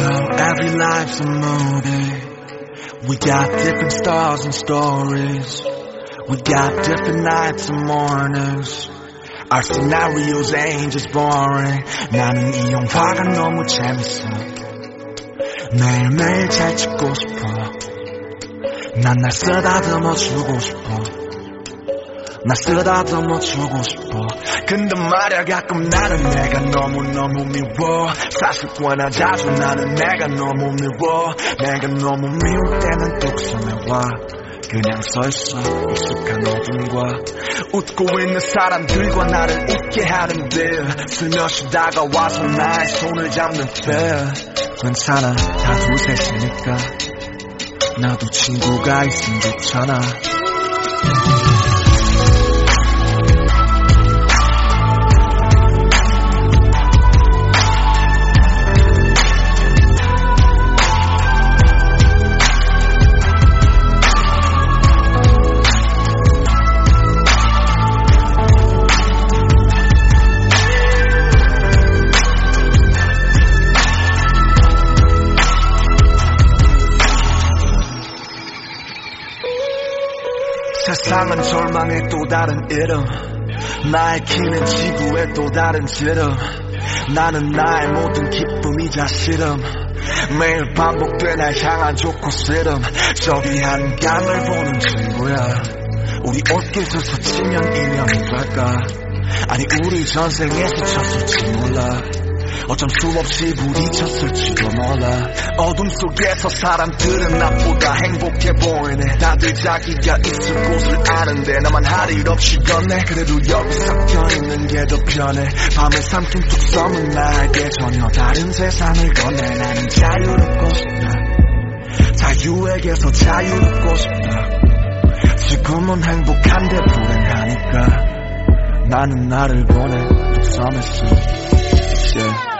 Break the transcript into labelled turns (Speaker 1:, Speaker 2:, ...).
Speaker 1: life's a movie. We got different stars and stories. We got different nights and mornings. Our scenarios ain't just boring. 나는 이 영화가 너무 재밌어. 매일매일 잘 찍고 싶어. 난 날 쓰다듬어 주고 싶어. 나 쓰다듬어 주고 싶어. 근데 말야 가끔 나는 내가 너무너무 미워. 사실 꽤나 자주 나는 내가 너무 미워. 내가 너무 미울 때는 독서에 와. 그냥 서있어 익숙한 어둠과. 웃고 있는 사람들과 나를 웃게 하는데 슬며시 다가와서 나의 손을 잡는 때 괜찮아 다 둘셋이니까. 나도 친구가 있으면 좋잖아 세상은 절망의 또 다른 이름. 나의 키는 지구의 또 다른 지름. 나는 나의 모든 기쁨이자 싫음 매일 반복돼 날 향한 좋고 싫음 저기 한강을 보는 친구야. 우리 옷깃을 스치면 인연이 될까? 아니 우리 전생에서 쳤을지 몰라 어쩜 수없이 부딪혔을지도 몰라. 어둠 속에서 사람들은 나보다 행복해 보이네. 다들 자기가 있을 곳을 아는데 나만 할 일 없이 걷네 그래도 여기 섞여 있는 게 더 편해. 밤을 삼킨 툭 섬은 나에게 전혀 다른 세상을 건네. 나는 자유롭고 싶다. 자유에게서 자유롭고 싶다. 지금은 행복한데 불행하니까 나는 나를 보내. 툭 섬에서. Yeah.